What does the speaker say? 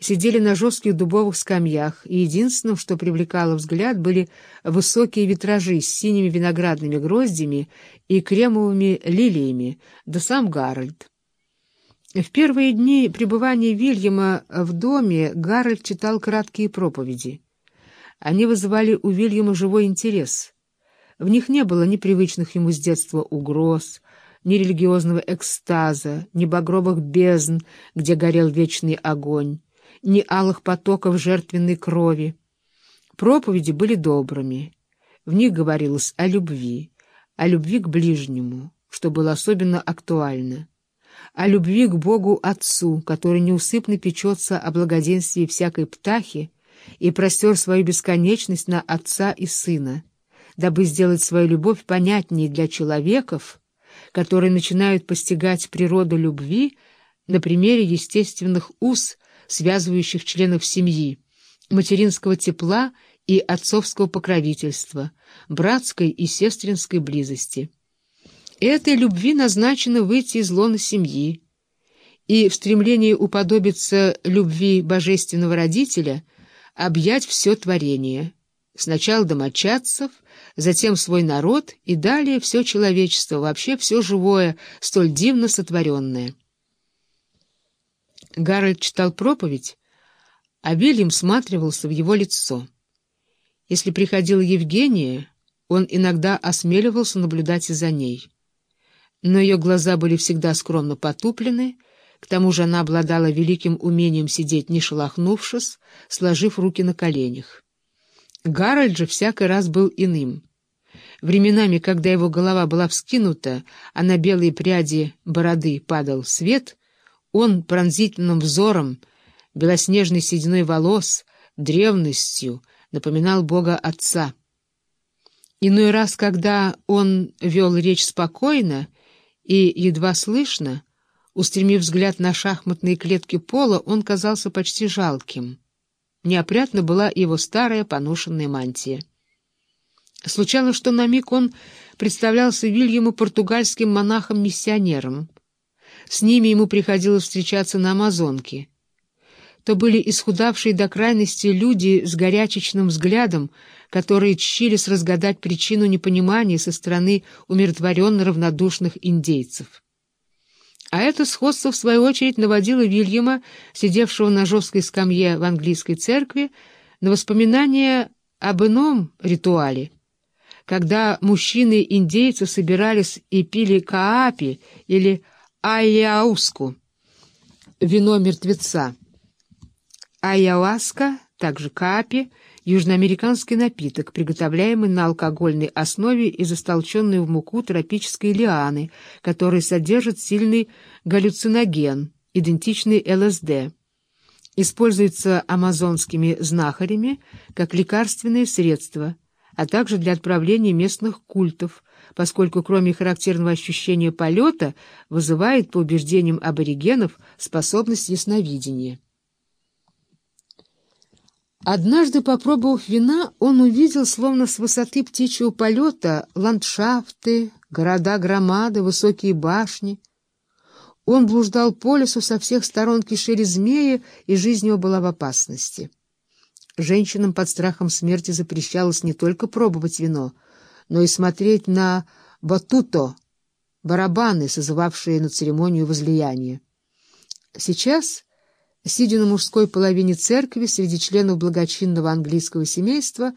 сидели на жестких дубовых скамьях, и единственным, что привлекало взгляд, были высокие витражи с синими виноградными гроздями и кремовыми лилиями, да сам Гарольд. В первые дни пребывания Вильяма в доме Гарольд читал краткие проповеди. Они вызывали у Вильяма живой интерес. В них не было ни привычных ему с детства угроз, ни религиозного экстаза, ни багровых бездн, где горел вечный огонь, ни алых потоков жертвенной крови. Проповеди были добрыми. В них говорилось о любви, о любви к ближнему, что было особенно актуально, о любви к Богу Отцу, который неусыпно печется о благоденствии всякой птахи и простер свою бесконечность на Отца и Сына, дабы сделать свою любовь понятнее для человеков, которые начинают постигать природу любви на примере естественных уз, связывающих членов семьи, материнского тепла и отцовского покровительства, братской и сестринской близости. Этой любви назначено выйти из лона семьи, и в стремлении уподобиться любви божественного родителя объять все творение, сначала домочадцев, затем свой народ и далее все человечество, вообще все живое, столь дивно сотворенное. Гарольд читал проповедь, а Вильям всматривался в его лицо. Если приходила Евгения, он иногда осмеливался наблюдать и за ней. Но ее глаза были всегда скромно потуплены, к тому же она обладала великим умением сидеть не шелохнувшись, сложив руки на коленях. Гарольд же всякий раз был иным. Временами, когда его голова была вскинута, а на белые пряди бороды падал свет, он пронзительным взором, белоснежной сединой волос, древностью напоминал Бога Отца. Иной раз, когда он вел речь спокойно и едва слышно, устремив взгляд на шахматные клетки пола, он казался почти жалким. Неопрятна была его старая поношенная мантия. Случалось, что на миг он представлялся Вильяму португальским монахом-миссионером. С ними ему приходилось встречаться на Амазонке. То были исхудавшие до крайности люди с горячечным взглядом, которые чщились разгадать причину непонимания со стороны умиротворенно равнодушных индейцев. А это сходство, в свою очередь, наводило Вильяма, сидевшего на жесткой скамье в английской церкви, на воспоминания об ином ритуале, когда мужчины-индейцы собирались и пили каапи или айяуску, вино мертвеца. Айяуаска, также каапи — южноамериканский напиток, приготовляемый на алкогольной основе из истолченной в муку тропической лианы, который содержит сильный галлюциноген, идентичный ЛСД. Используется амазонскими знахарями как лекарственное средство, а также для отправления местных культов, поскольку кроме характерного ощущения полета вызывает, по убеждениям аборигенов, способность ясновидения. Однажды, попробовав вина, он увидел, словно с высоты птичьего полета, ландшафты, города-громады, высокие башни. Он блуждал по лесу со всех сторон кишели змеи, и жизнь его была в опасности. Женщинам под страхом смерти запрещалось не только пробовать вино, но и смотреть на батуто, барабаны, созывавшие на церемонию возлияния. Сейчас... Сидя на мужской половине церкви среди членов благочинного английского семейства,